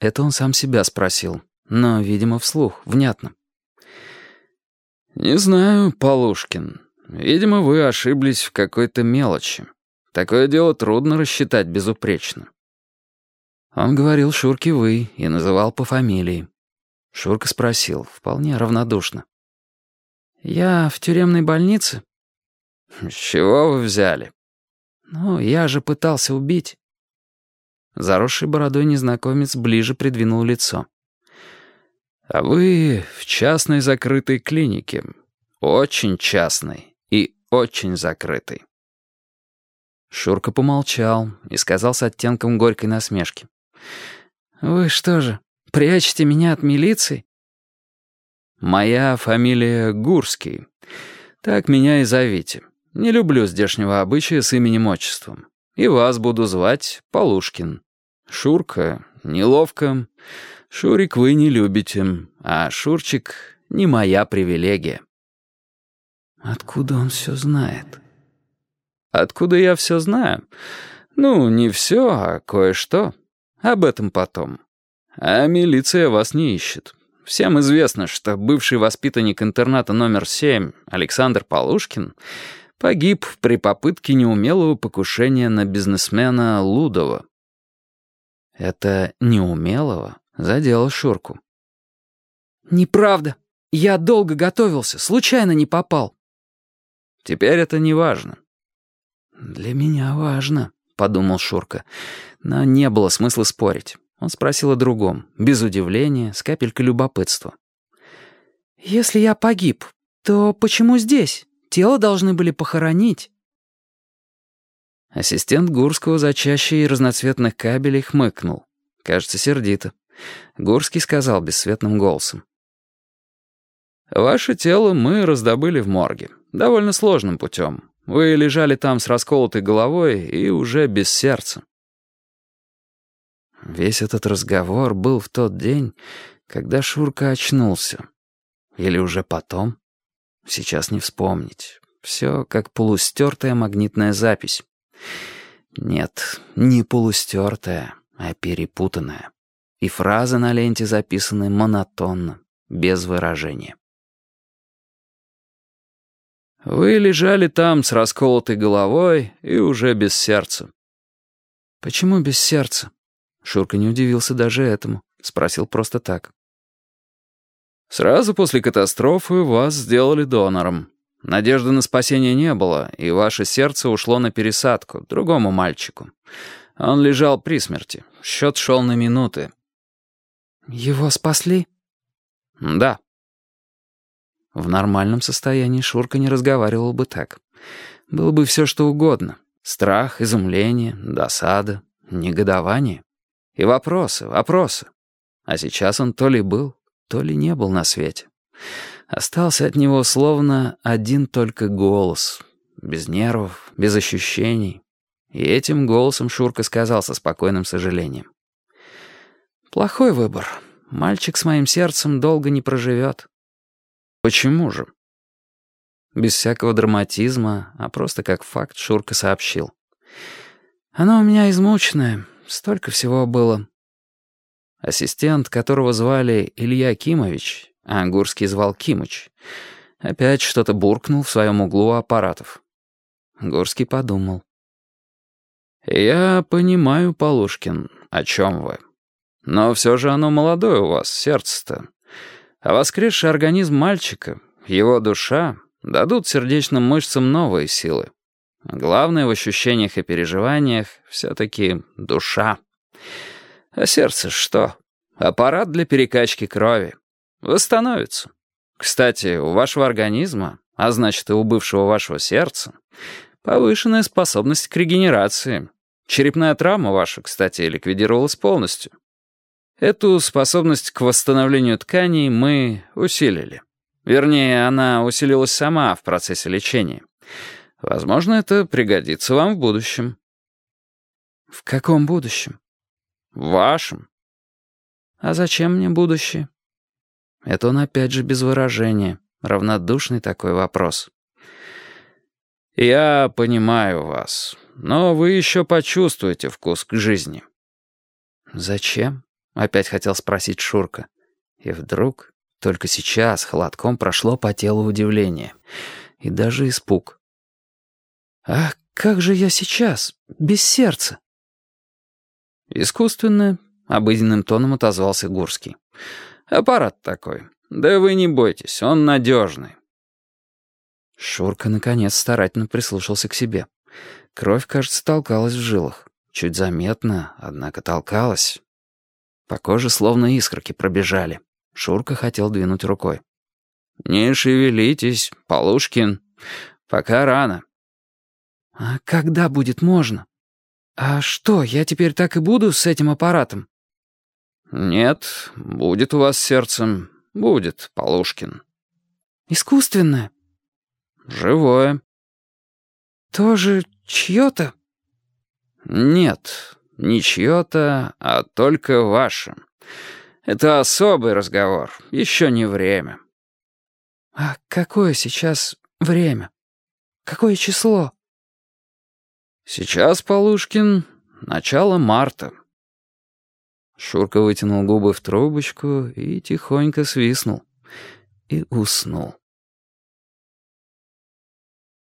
Это он сам себя спросил, но, видимо, вслух, внятно. «Не знаю, Полушкин. Видимо, вы ошиблись в какой-то мелочи. Такое дело трудно рассчитать безупречно». Он говорил Шурке «вы» и называл по фамилии. Шурка спросил, вполне равнодушно. «Я в тюремной больнице?» «С чего вы взяли?» «Ну, я же пытался убить». Заросший бородой незнакомец ближе придвинул лицо. «А вы в частной закрытой клинике. Очень частной и очень закрытой». Шурка помолчал и сказал с оттенком горькой насмешки. «Вы что же, прячете меня от милиции?» «Моя фамилия Гурский. Так меня и зовите. Не люблю здешнего обычая с именем-отчеством. И вас буду звать Полушкин. Шурка, неловко. Шурик вы не любите, а Шурчик — не моя привилегия». «Откуда он все знает?» «Откуда я все знаю? Ну, не все, а кое-что. Об этом потом. А милиция вас не ищет. Всем известно, что бывший воспитанник интерната номер 7 Александр Полушкин погиб при попытке неумелого покушения на бизнесмена Лудова. Это неумелого задело Шурку. «Неправда. Я долго готовился, случайно не попал». «Теперь это не важно». «Для меня важно», — подумал Шурка. Но не было смысла спорить. Он спросил о другом, без удивления, с капелькой любопытства. «Если я погиб, то почему здесь? Тело должны были похоронить». Ассистент Гурского за чащей разноцветных кабелей хмыкнул. Кажется, сердито. Гурский сказал бесцветным голосом. «Ваше тело мы раздобыли в морге. Довольно сложным путем. Вы лежали там с расколотой головой и уже без сердца. Весь этот разговор был в тот день, когда Шурка очнулся. Или уже потом? Сейчас не вспомнить. Все как полустертая магнитная запись. Нет, не полустертая, а перепутанная. И фразы на ленте записаны монотонно, без выражения. «Вы лежали там с расколотой головой и уже без сердца». «Почему без сердца?» Шурка не удивился даже этому. Спросил просто так. «Сразу после катастрофы вас сделали донором. Надежды на спасение не было, и ваше сердце ушло на пересадку, другому мальчику. Он лежал при смерти. Счет шел на минуты». «Его спасли?» «Да». В нормальном состоянии Шурка не разговаривал бы так. Было бы все что угодно. Страх, изумление, досада, негодование. И вопросы, вопросы. А сейчас он то ли был, то ли не был на свете. Остался от него словно один только голос. Без нервов, без ощущений. И этим голосом Шурка сказал со спокойным сожалением. «Плохой выбор. Мальчик с моим сердцем долго не проживет». «Почему же?» Без всякого драматизма, а просто как факт Шурка сообщил. «Оно у меня измученное, Столько всего было. Ассистент, которого звали Илья Кимович, а Гурский звал Кимыч, опять что-то буркнул в своем углу аппаратов. Гурский подумал. «Я понимаю, Полушкин, о чем вы. Но все же оно молодое у вас, сердце-то. А воскресший организм мальчика, его душа, дадут сердечным мышцам новые силы. Главное в ощущениях и переживаниях все-таки душа. А сердце что? Аппарат для перекачки крови. Восстановится. Кстати, у вашего организма, а значит и у бывшего вашего сердца, повышенная способность к регенерации. Черепная травма ваша, кстати, ликвидировалась полностью. Эту способность к восстановлению тканей мы усилили. Вернее, она усилилась сама в процессе лечения. Возможно, это пригодится вам в будущем». «В каком будущем?» «В вашем». «А зачем мне будущее?» Это он опять же без выражения. Равнодушный такой вопрос. «Я понимаю вас, но вы еще почувствуете вкус к жизни». «Зачем? — опять хотел спросить Шурка. И вдруг, только сейчас, холодком прошло по телу удивление. И даже испуг. «А как же я сейчас, без сердца?» «Искусственное», — обыденным тоном отозвался Гурский. «Аппарат такой. Да вы не бойтесь, он надежный». Шурка, наконец, старательно прислушался к себе. Кровь, кажется, толкалась в жилах. Чуть заметно, однако толкалась. По коже словно искорки пробежали. Шурка хотел двинуть рукой. «Не шевелитесь, Полушкин. Пока рано». «А когда будет можно? А что, я теперь так и буду с этим аппаратом?» «Нет, будет у вас сердцем. Будет, Полушкин». «Искусственное?» «Живое». «Тоже чье-то?» «Нет, не чье-то, а только ваше. Это особый разговор, еще не время». «А какое сейчас время? Какое число?» «Сейчас, Полушкин, начало марта». Шурка вытянул губы в трубочку и тихонько свистнул. И уснул.